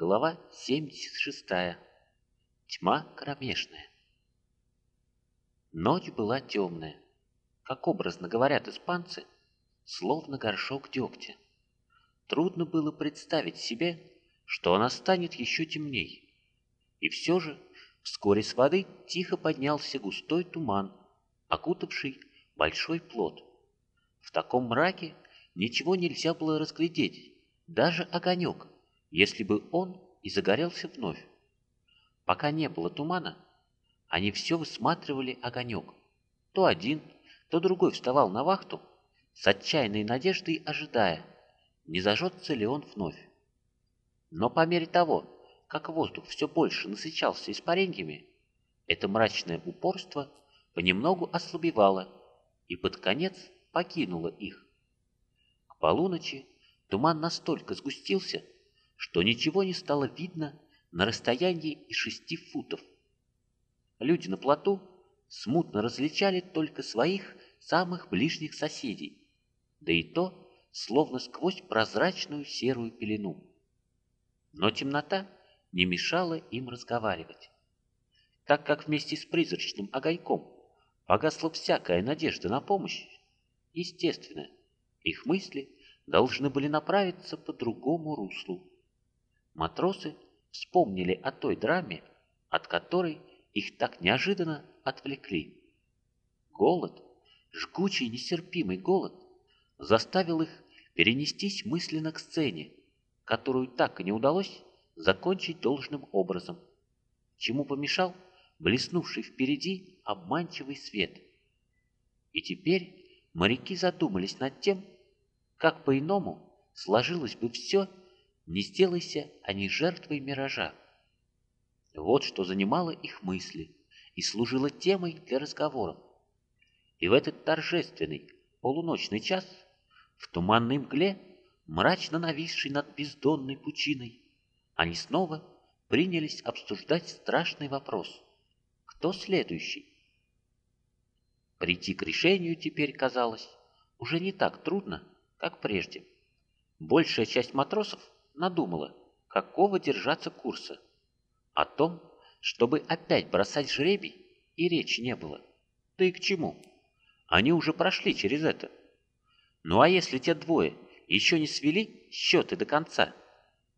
Глава 76. Тьма кромешная. Ночь была темная, как образно говорят испанцы, словно горшок дегтя. Трудно было представить себе, что она станет еще темнее. И все же вскоре с воды тихо поднялся густой туман, окутавший большой плод. В таком мраке ничего нельзя было разглядеть, даже огонек — если бы он и загорелся вновь. Пока не было тумана, они все высматривали огонек. То один, то другой вставал на вахту, с отчаянной надеждой ожидая, не зажжется ли он вновь. Но по мере того, как воздух все больше насыщался испареньями, это мрачное упорство понемногу ослабевало и под конец покинуло их. К полуночи туман настолько сгустился, что ничего не стало видно на расстоянии из шести футов. Люди на плоту смутно различали только своих самых ближних соседей, да и то словно сквозь прозрачную серую пелену. Но темнота не мешала им разговаривать. Так как вместе с призрачным огоньком погасла всякая надежда на помощь, естественно, их мысли должны были направиться по другому руслу. Матросы вспомнили о той драме, от которой их так неожиданно отвлекли. Голод, жгучий нестерпимый голод, заставил их перенестись мысленно к сцене, которую так и не удалось закончить должным образом, чему помешал блеснувший впереди обманчивый свет. И теперь моряки задумались над тем, как по-иному сложилось бы все, не сделайся они жертвой миража. Вот что занимало их мысли и служило темой для разговоров. И в этот торжественный полуночный час, в туманной мгле, мрачно нависшей над бездонной пучиной, они снова принялись обсуждать страшный вопрос. Кто следующий? Прийти к решению теперь казалось уже не так трудно, как прежде. Большая часть матросов надумала, какого держаться курса. О том, чтобы опять бросать жребий, и речи не было. Да и к чему? Они уже прошли через это. Ну а если те двое еще не свели счеты до конца,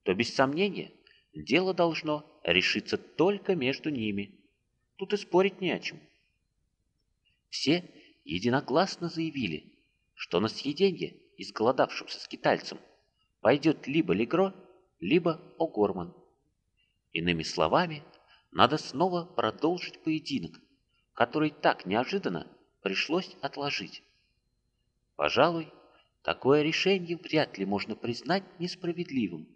то без сомнения дело должно решиться только между ними. Тут и спорить не о чем. Все единогласно заявили, что на съеденье изголодавшимся скитальцам пойдет либо Легро, либо О'Горман. Иными словами, надо снова продолжить поединок, который так неожиданно пришлось отложить. Пожалуй, такое решение вряд ли можно признать несправедливым,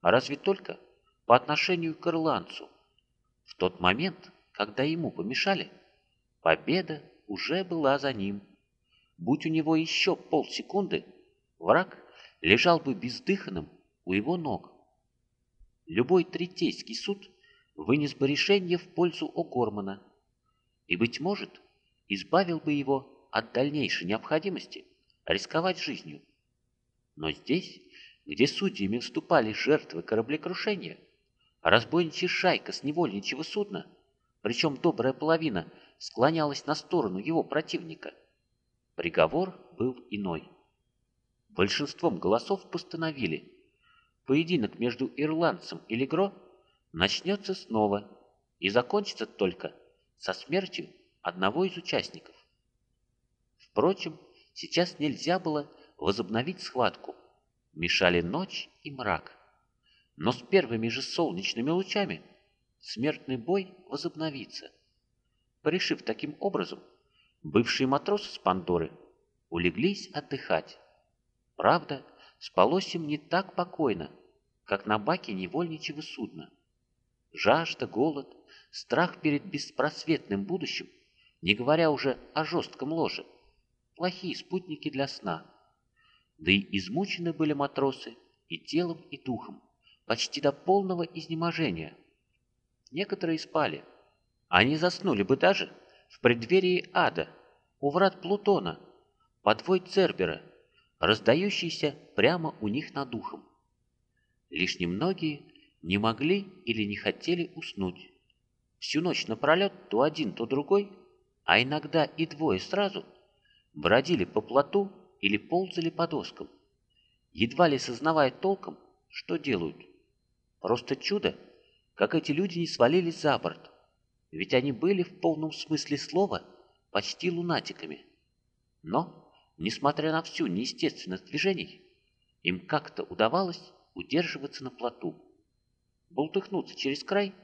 а разве только по отношению к ирландцу. В тот момент, когда ему помешали, победа уже была за ним. Будь у него еще полсекунды, враг лежал бы бездыханным у его ног. Любой третейский суд вынес бы решение в пользу О'Гормана и, быть может, избавил бы его от дальнейшей необходимости рисковать жизнью. Но здесь, где судьями вступали жертвы кораблекрушения, разбойничья шайка с невольничьего судна, причем добрая половина склонялась на сторону его противника, приговор был иной большинством голосов постановили, поединок между ирландцем и Легро начнется снова и закончится только со смертью одного из участников. Впрочем, сейчас нельзя было возобновить схватку, мешали ночь и мрак. Но с первыми же солнечными лучами смертный бой возобновится. Порешив таким образом, бывшие матросы с Пандоры улеглись отдыхать. Правда, спалось им не так покойно, как на баке невольничьего судна. Жажда, голод, страх перед беспросветным будущим, не говоря уже о жестком ложе, плохие спутники для сна. Да и измучены были матросы и телом, и духом, почти до полного изнеможения. Некоторые спали. Они заснули бы даже в преддверии ада, у врат Плутона, подвой Цербера – раздающийся прямо у них над духом. Лишь немногие не могли или не хотели уснуть. Всю ночь напролет то один, то другой, а иногда и двое сразу, бродили по плоту или ползали по доскам, едва ли сознавая толком, что делают. Просто чудо, как эти люди не свалились за борт, ведь они были в полном смысле слова почти лунатиками. Но, несмотря на всю неестественность движений, им как-то удавалось удерживаться на плоту. Бултыхнуться через край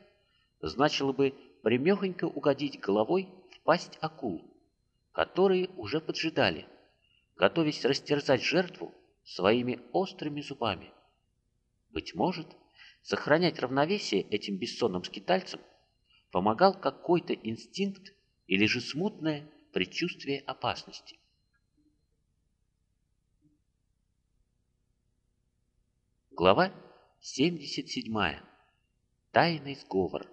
значило бы примехонько угодить головой в пасть акул, которые уже поджидали, готовясь растерзать жертву своими острыми зубами. Быть может, сохранять равновесие этим бессонным скитальцам помогал какой-то инстинкт или же смутное предчувствие опасности. Глава 77. Тайный сговор.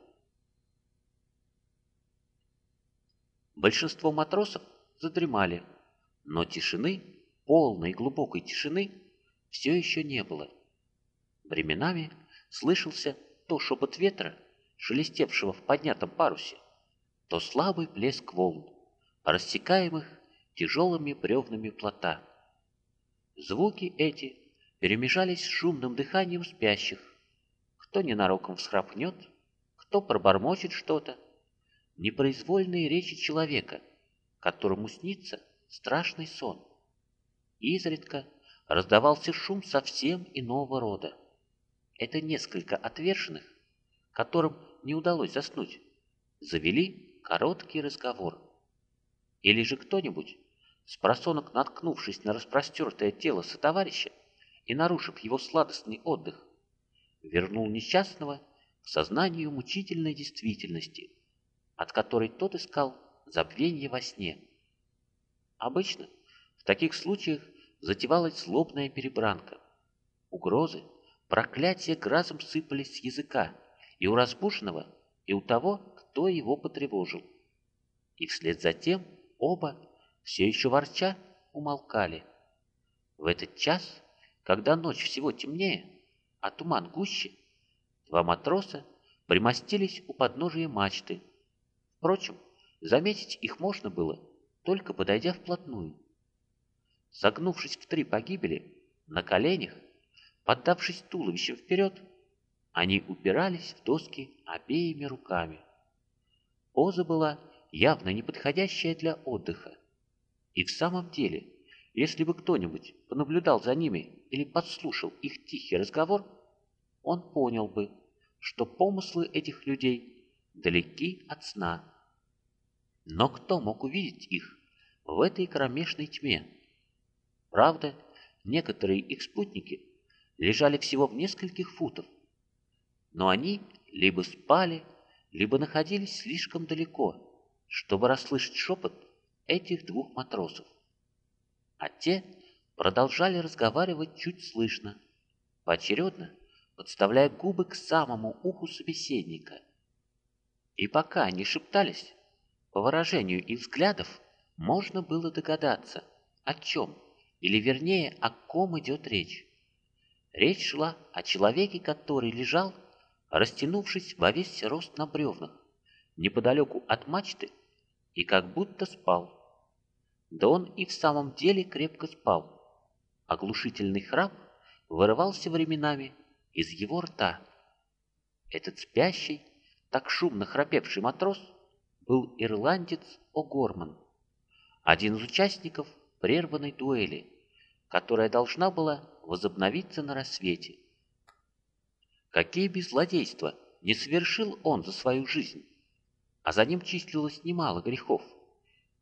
Большинство матросов задремали, но тишины, полной глубокой тишины, все еще не было. Временами слышался то шепот ветра, шелестевшего в поднятом парусе, то слабый плеск волн, рассекаемых тяжелыми бревнами плота. Звуки эти перемежались с шумным дыханием спящих. Кто ненароком всхрапнет, кто пробормочет что-то. Непроизвольные речи человека, которому снится страшный сон. Изредка раздавался шум совсем иного рода. Это несколько отверженных, которым не удалось заснуть, завели короткий разговор. Или же кто-нибудь, спросонок наткнувшись на распростертое тело сотоварища, и, нарушив его сладостный отдых, вернул несчастного к сознанию мучительной действительности, от которой тот искал забвение во сне. Обычно в таких случаях затевалась злобная перебранка. Угрозы, проклятия гразом сыпались с языка и у разбуженного, и у того, кто его потревожил. И вслед за тем оба, все еще ворча, умолкали. В этот час когда ночь всего темнее, а туман гуще, два матроса примостились у подножия мачты. Впрочем, заметить их можно было, только подойдя вплотную. Согнувшись в три погибели, на коленях, поддавшись туловищем вперед, они упирались в доски обеими руками. Поза была явно неподходящая для отдыха. И в самом деле если бы кто-нибудь понаблюдал за ними или подслушал их тихий разговор, он понял бы, что помыслы этих людей далеки от сна. Но кто мог увидеть их в этой кромешной тьме? Правда, некоторые их спутники лежали всего в нескольких футов, но они либо спали, либо находились слишком далеко, чтобы расслышать шепот этих двух матросов а те продолжали разговаривать чуть слышно, поочередно подставляя губы к самому уху собеседника. И пока они шептались, по выражению их взглядов можно было догадаться, о чем, или вернее, о ком идет речь. Речь шла о человеке, который лежал, растянувшись во весь рост на бревнах, неподалеку от мачты, и как будто спал. Да он и в самом деле крепко спал. Оглушительный храп вырывался временами из его рта. Этот спящий, так шумно храпевший матрос был ирландец О'Горман, один из участников прерванной дуэли, которая должна была возобновиться на рассвете. Какие бы злодейства не совершил он за свою жизнь, а за ним числилось немало грехов –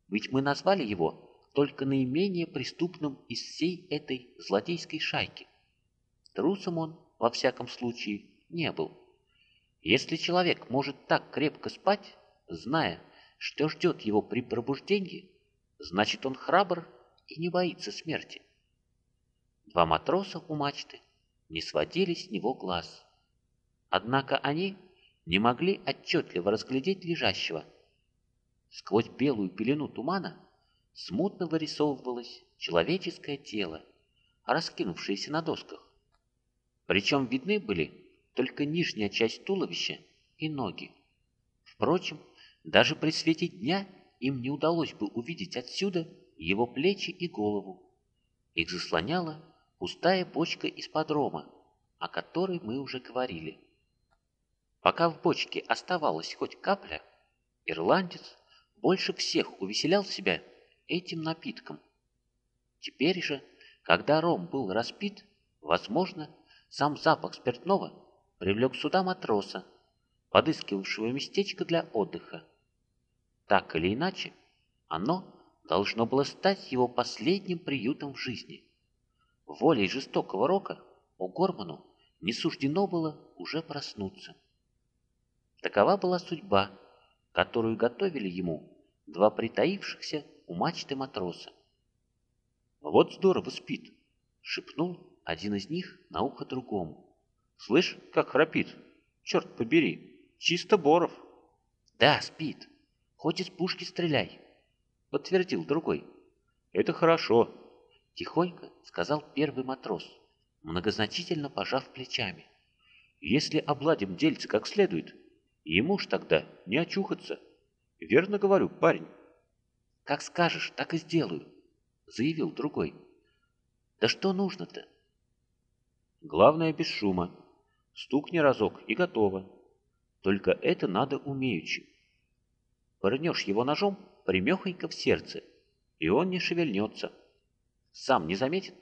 ведь мы назвали его только наименее преступным из всей этой злодейской шайки. Трусом он, во всяком случае, не был. Если человек может так крепко спать, зная, что ждет его при пробуждении, значит он храбр и не боится смерти. Два матроса у мачты не сводили с него глаз. Однако они не могли отчетливо разглядеть лежащего – Сквозь белую пелену тумана смутно вырисовывалось человеческое тело, раскинувшееся на досках. Причем видны были только нижняя часть туловища и ноги. Впрочем, даже при свете дня им не удалось бы увидеть отсюда его плечи и голову. Их заслоняла пустая бочка из подрома, о которой мы уже говорили. Пока в бочке оставалась хоть капля, ирландец больше всех увеселял себя этим напитком. Теперь же, когда ром был распит, возможно, сам запах спиртного привлек сюда матроса, подыскивавшего местечко для отдыха. Так или иначе, оно должно было стать его последним приютом в жизни. Волей жестокого рока у Горману не суждено было уже проснуться. Такова была судьба, которую готовили ему два притаившихся у мачты матроса. «Вот здорово спит!» — шепнул один из них на ухо другому. «Слышь, как храпит! Черт побери! Чисто Боров!» «Да, спит! Хоть из пушки стреляй!» — подтвердил другой. «Это хорошо!» — тихонько сказал первый матрос, многозначительно пожав плечами. «Если обладим дельце как следует, ему ж тогда не очухаться!» Верно говорю, парень. Как скажешь, так и сделаю, заявил другой. Да что нужно-то? Главное без шума. Стукни разок и готово. Только это надо умеючи. Пырнешь его ножом примехонько в сердце, и он не шевельнется. Сам не заметит,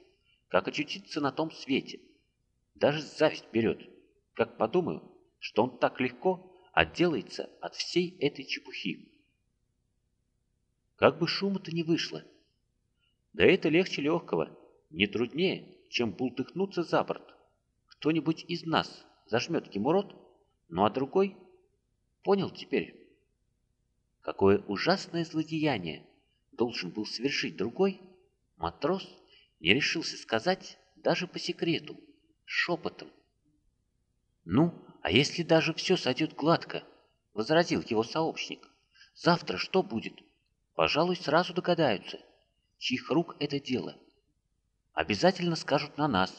как очутиться на том свете. Даже зависть берет, как подумаю, что он так легко отделается от всей этой чепухи. Как бы шума-то не вышло. Да это легче легкого, не труднее, чем бултыхнуться за борт. Кто-нибудь из нас зажмет ему рот, ну а другой... Понял теперь? Какое ужасное злодеяние должен был совершить другой, матрос не решился сказать даже по секрету, шепотом. «Ну, а если даже все сойдет гладко?» — возразил его сообщник. «Завтра что будет? Пожалуй, сразу догадаются, чьих рук это дело. Обязательно скажут на нас.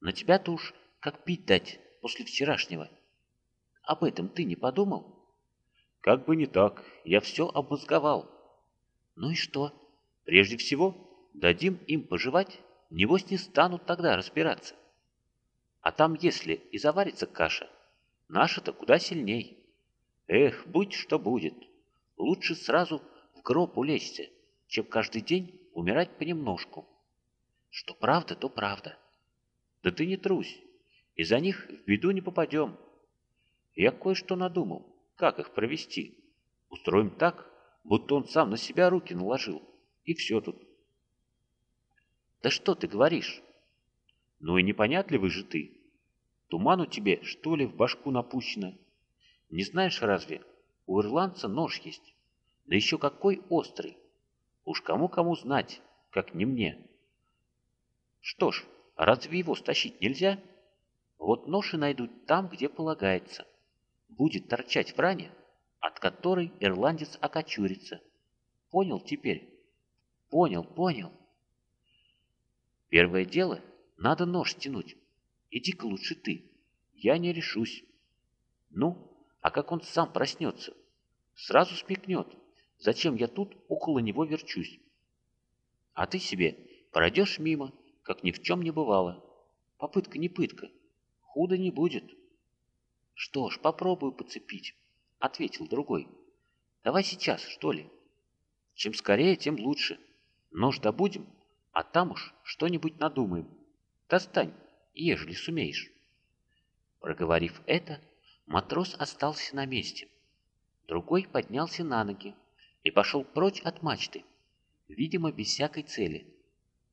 На тебя-то уж как пить дать после вчерашнего. Об этом ты не подумал?» «Как бы не так, я все обмозговал». «Ну и что? Прежде всего, дадим им пожевать, небось не станут тогда разбираться». А там, если и заварится каша, наша-то куда сильней. Эх, будь что будет. Лучше сразу в гроб улезься, чем каждый день умирать понемножку. Что правда, то правда. Да ты не трусь, из-за них в беду не попадем. Я кое-что надумал, как их провести. Устроим так, будто он сам на себя руки наложил, и все тут. Да что ты говоришь? Ну и непонятливый же ты. Туману тебе, что ли, в башку напущено? Не знаешь разве, у ирландца нож есть. Да еще какой острый. Уж кому-кому знать, как не мне. Что ж, разве его стащить нельзя? Вот нож найдут там, где полагается. Будет торчать в ране, от которой ирландец окочурится. Понял теперь? Понял, понял. Первое дело надо нож тянуть. Иди-ка лучше ты. Я не решусь. Ну, а как он сам проснется? Сразу смекнет, зачем я тут около него верчусь. А ты себе пройдешь мимо, как ни в чем не бывало. Попытка не пытка. Худо не будет. Что ж, попробую поцепить, ответил другой. Давай сейчас, что ли? Чем скорее, тем лучше. Нож добудем, а там уж что-нибудь надумаем. Достань, ежели сумеешь. Проговорив это, матрос остался на месте. Другой поднялся на ноги и пошел прочь от мачты, видимо, без всякой цели.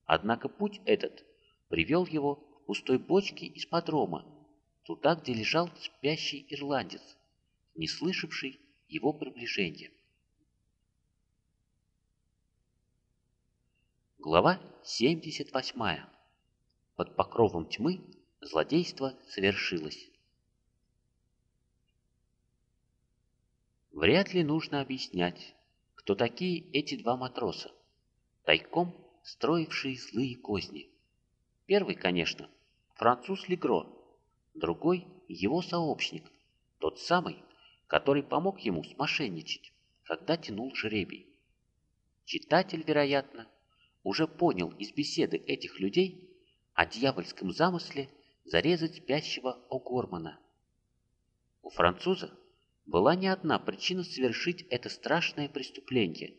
Однако путь этот привел его в пустой бочке из-под рома, туда, где лежал спящий ирландец, не слышавший его приближения. Глава 78 под покровом тьмы злодейство совершилось. Вряд ли нужно объяснять, кто такие эти два матроса, тайком строившие злые козни. Первый, конечно, француз Легро, другой — его сообщник, тот самый, который помог ему смошенничать, когда тянул жребий. Читатель, вероятно, уже понял из беседы этих людей о дьявольском замысле зарезать спящего О'Гормана. У француза была не одна причина совершить это страшное преступление,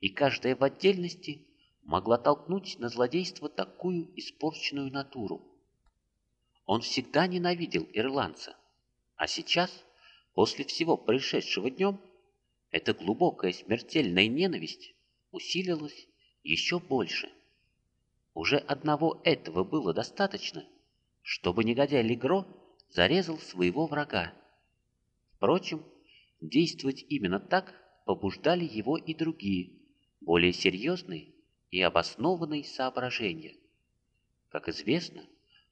и каждая в отдельности могла толкнуть на злодейство такую испорченную натуру. Он всегда ненавидел ирландца, а сейчас, после всего происшедшего днем, эта глубокая смертельная ненависть усилилась еще больше. Уже одного этого было достаточно, чтобы негодяй Легро зарезал своего врага. Впрочем, действовать именно так побуждали его и другие, более серьезные и обоснованные соображения. Как известно,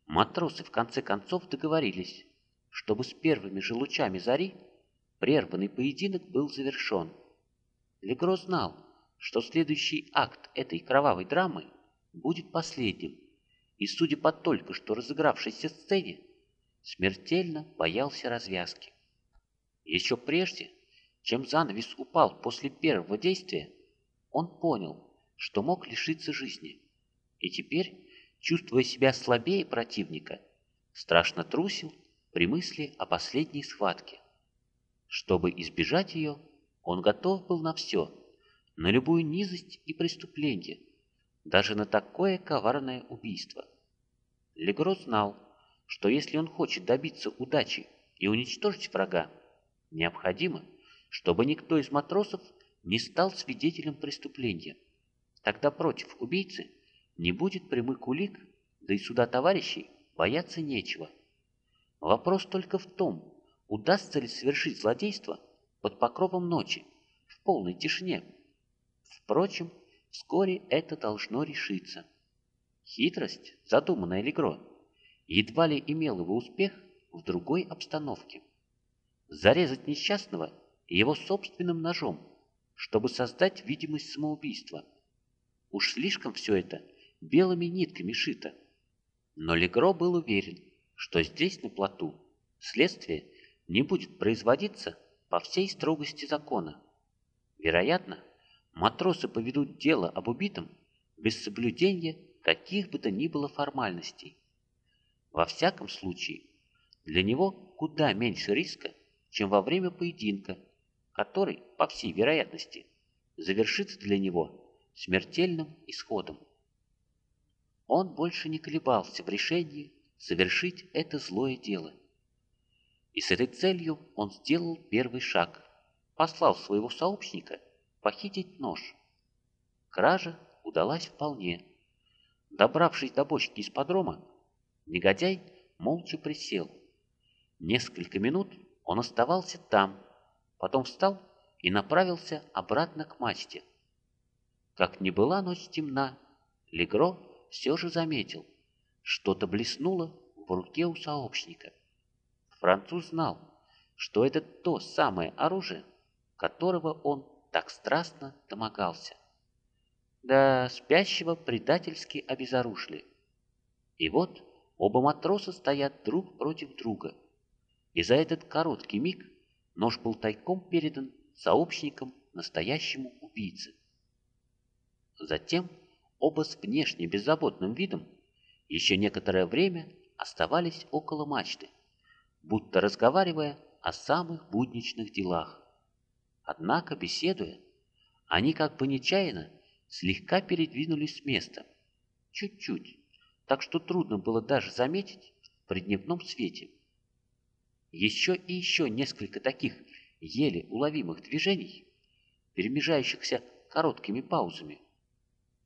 матросы в конце концов договорились, чтобы с первыми же лучами зари прерванный поединок был завершен. Легро знал, что следующий акт этой кровавой драмы будет последним, и, судя по только что разыгравшейся сцене, смертельно боялся развязки. Еще прежде, чем занавес упал после первого действия, он понял, что мог лишиться жизни, и теперь, чувствуя себя слабее противника, страшно трусил при мысли о последней схватке. Чтобы избежать ее, он готов был на все, на любую низость и преступление, даже на такое коварное убийство. Легро знал, что если он хочет добиться удачи и уничтожить врага, необходимо, чтобы никто из матросов не стал свидетелем преступления. Тогда против убийцы не будет прямых улик, да и суда товарищей бояться нечего. Вопрос только в том, удастся ли совершить злодейство под покровом ночи, в полной тишине. Впрочем, вскоре это должно решиться. Хитрость, задуманная Легро, едва ли имела бы успех в другой обстановке. Зарезать несчастного его собственным ножом, чтобы создать видимость самоубийства. Уж слишком все это белыми нитками шито. Но Легро был уверен, что здесь, на плоту, следствие не будет производиться по всей строгости закона. Вероятно, матросы поведут дело об убитом без соблюдения каких бы то ни было формальностей. Во всяком случае, для него куда меньше риска, чем во время поединка, который, по всей вероятности, завершится для него смертельным исходом. Он больше не колебался в решении совершить это злое дело. И с этой целью он сделал первый шаг, послал своего сообщника похитить нож. Кража удалась вполне. Добравшись до бочки из подрома, негодяй молча присел. Несколько минут он оставался там, потом встал и направился обратно к мачте. Как ни была ночь темна, Легро все же заметил, что-то блеснуло в руке у сообщника. Француз знал, что это то самое оружие, которого он так страстно домогался. Да спящего предательски обезоружили. И вот оба матроса стоят друг против друга. И за этот короткий миг нож был тайком передан сообщникам настоящему убийце. Затем оба с внешне беззаботным видом еще некоторое время оставались около мачты, будто разговаривая о самых будничных делах. Однако, беседуя, они как бы нечаянно слегка передвинулись с места. Чуть-чуть, так что трудно было даже заметить при дневном свете. Еще и еще несколько таких еле уловимых движений, перемежающихся короткими паузами.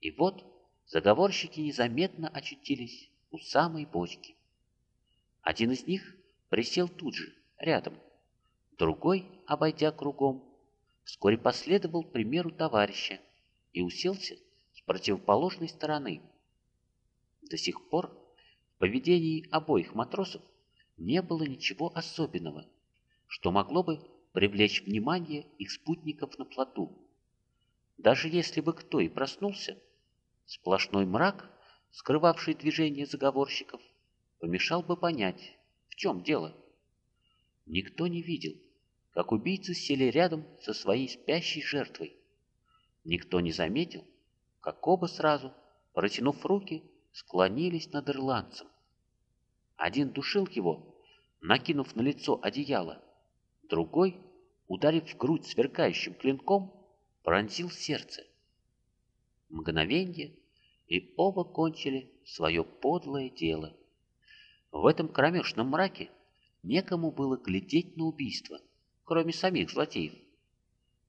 И вот заговорщики незаметно очутились у самой бочки. Один из них присел тут же, рядом. Другой, обойдя кругом, вскоре последовал примеру товарища и уселся с противоположной стороны. До сих пор в поведении обоих матросов не было ничего особенного, что могло бы привлечь внимание их спутников на плоту. Даже если бы кто и проснулся, сплошной мрак, скрывавший движение заговорщиков, помешал бы понять, в чем дело. Никто не видел, как убийцы сели рядом со своей спящей жертвой. Никто не заметил, как оба сразу, протянув руки, склонились над ирландцем. Один душил его, накинув на лицо одеяло, другой, ударив в грудь сверкающим клинком, пронзил сердце. Мгновенье, и оба кончили свое подлое дело. В этом кромешном мраке некому было глядеть на убийство, кроме самих злодеев.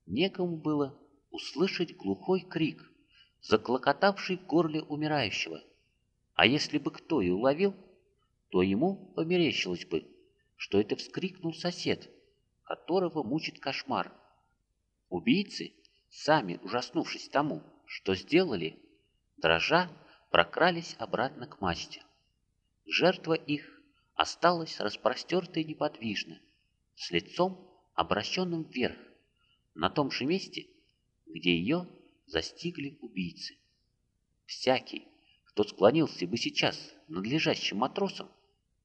Некому было услышать глухой крик, заклокотавший в горле умирающего. А если бы кто и уловил, то ему померещилось бы, что это вскрикнул сосед, которого мучит кошмар. Убийцы, сами ужаснувшись тому, что сделали, дрожа, прокрались обратно к мачте. Жертва их осталась распростертой неподвижно, с лицом, обращенным вверх, на том же месте, где ее застигли убийцы. Всякий, кто склонился бы сейчас над лежащим матросом,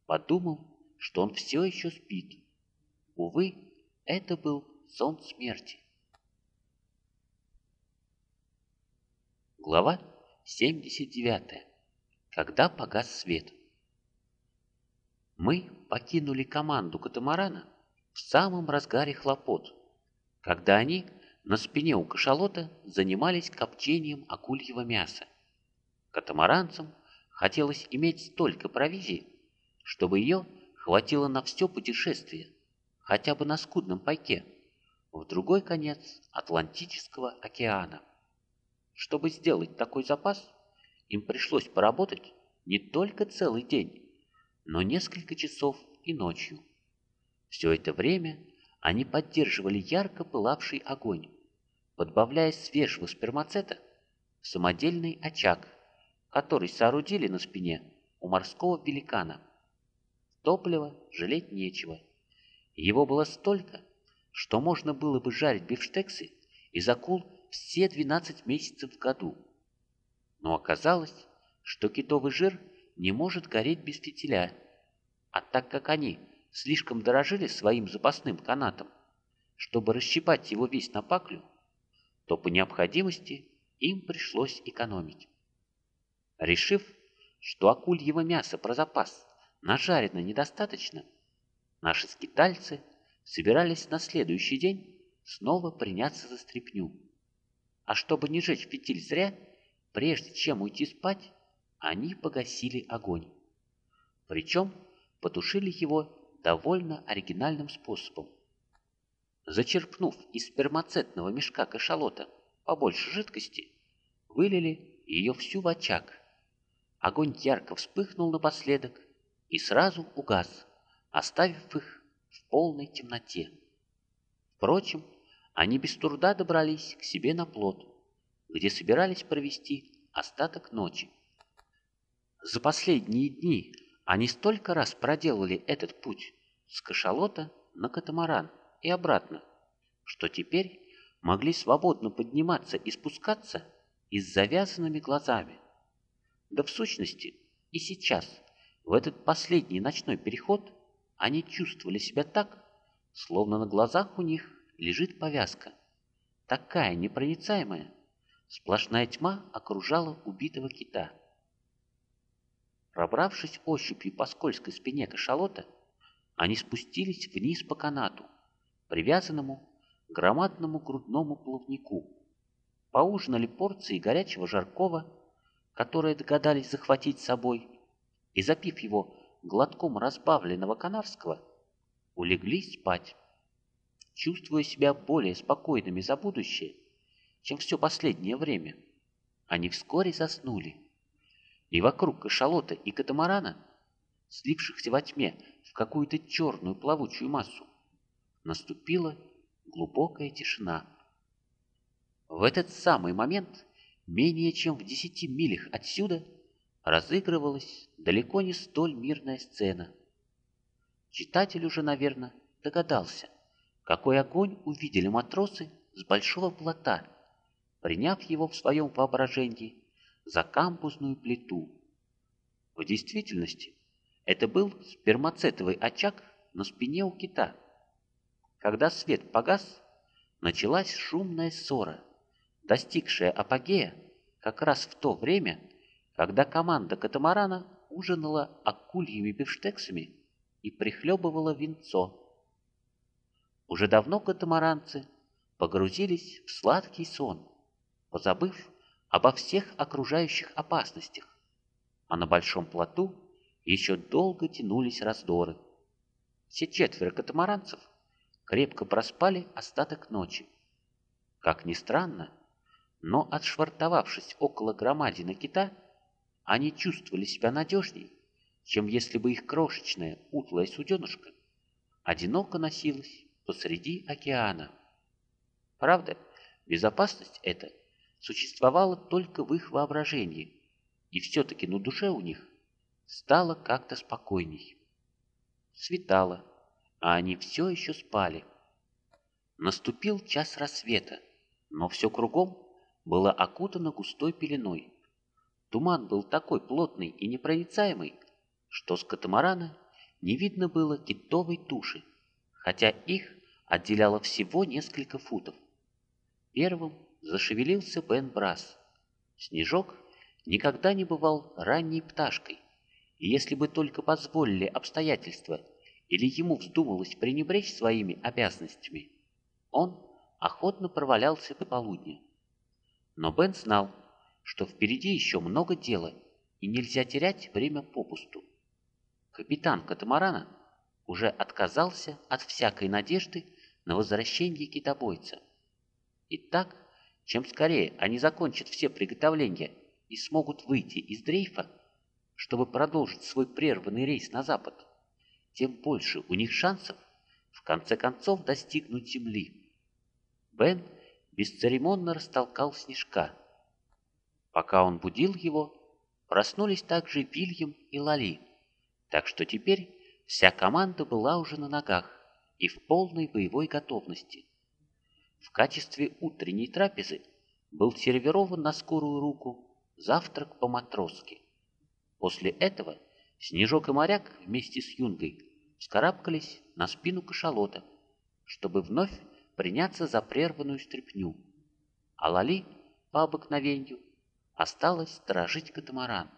подумал, что он все еще спит. Увы, это был сон смерти. Глава 79. Когда погас свет. Мы покинули команду катамарана в самом разгаре хлопот, когда они на спине у кашалота занимались копчением акульего мяса. Катамаранцам хотелось иметь столько провизии, чтобы ее хватило на все путешествие, хотя бы на скудном пайке, в другой конец Атлантического океана. Чтобы сделать такой запас, им пришлось поработать не только целый день, но несколько часов и ночью. Все это время они поддерживали ярко пылавший огонь, подбавляя свежего спермацета в самодельный очаг, который соорудили на спине у морского великана. Топлива жалеть нечего. Его было столько, что можно было бы жарить бифштексы из акул все 12 месяцев в году. Но оказалось, что китовый жир не может гореть без фитиля, а так как они слишком дорожили своим запасным канатом, чтобы расщипать его весь на паклю, то по необходимости им пришлось экономить. Решив, что акульего мяса про запас нажарено недостаточно, наши скитальцы собирались на следующий день снова приняться за стряпню. А чтобы не жечь фитиль зря, прежде чем уйти спать, они погасили огонь. Причем потушили его довольно оригинальным способом. Зачерпнув из спермацетного мешка кашалота побольше жидкости, вылили ее всю в очаг. Огонь ярко вспыхнул напоследок и сразу угас, оставив их в полной темноте. Впрочем, они без труда добрались к себе на плот, где собирались провести остаток ночи. За последние дни они столько раз проделали этот путь с кашалота на катамаран и обратно, что теперь могли свободно подниматься и спускаться и с завязанными глазами. Да в сущности и сейчас, в этот последний ночной переход, они чувствовали себя так, словно на глазах у них лежит повязка. Такая непроницаемая, сплошная тьма окружала убитого кита. Пробравшись ощупью по скользкой спине кашалота, они спустились вниз по канату, привязанному к громадному грудному плавнику. Поужинали порции горячего жаркого, которые догадались захватить с собой, и, запив его глотком разбавленного канарского, улеглись спать чувствуя себя более спокойными за будущее, чем все последнее время. Они вскоре заснули. И вокруг кашалота и катамарана, слившихся во тьме в какую-то черную плавучую массу, наступила глубокая тишина. В этот самый момент, менее чем в десяти милях отсюда, разыгрывалась далеко не столь мирная сцена. Читатель уже, наверное, догадался – какой огонь увидели матросы с большого плота, приняв его в своем воображении за камбузную плиту. В действительности, Это был спермацетовый очаг на спине у кита. Когда свет погас, началась шумная ссора, достигшая апогея как раз в то время, когда команда катамарана ужинала акульями бифштексами и прихлебывала винцо. Уже давно катамаранцы погрузились в сладкий сон, позабыв обо всех окружающих опасностях, а на большом плоту еще долго тянулись раздоры. Все четверо катамаранцев крепко проспали остаток ночи. Как ни странно, но отшвартовавшись около громадины кита, они чувствовали себя надежней, чем если бы их крошечная утлая суденышка одиноко носилась посреди океана. Правда, безопасность эта существовала только в их воображении, и все-таки на душе у них стало как-то спокойней. Светало, а они все еще спали. Наступил час рассвета, но все кругом было окутано густой пеленой. Туман был такой плотный и непроницаемый, что с катамарана не видно было китовой туши, хотя их отделяло всего несколько футов. Первым зашевелился Бен Брас. Снежок никогда не бывал ранней пташкой, и если бы только позволили обстоятельства или ему вздумалось пренебречь своими обязанностями, он охотно провалялся до полудня. Но Бен знал, что впереди еще много дела, и нельзя терять время попусту. Капитан катамарана уже отказался от всякой надежды на возвращение китобойца. И так, чем скорее они закончат все приготовления и смогут выйти из дрейфа, чтобы продолжить свой прерванный рейс на запад, тем больше у них шансов в конце концов достигнуть земли. Бен бесцеремонно растолкал снежка. Пока он будил его, проснулись также Вильям и Лали, так что теперь вся команда была уже на ногах и в полной боевой готовности. В качестве утренней трапезы был сервирован на скорую руку завтрак по-матросски. После этого Снежок и Моряк вместе с Юнгой вскарабкались на спину кашалота, чтобы вновь приняться за прерванную стряпню. А Лали, по обыкновению, осталась сторожить катамаран.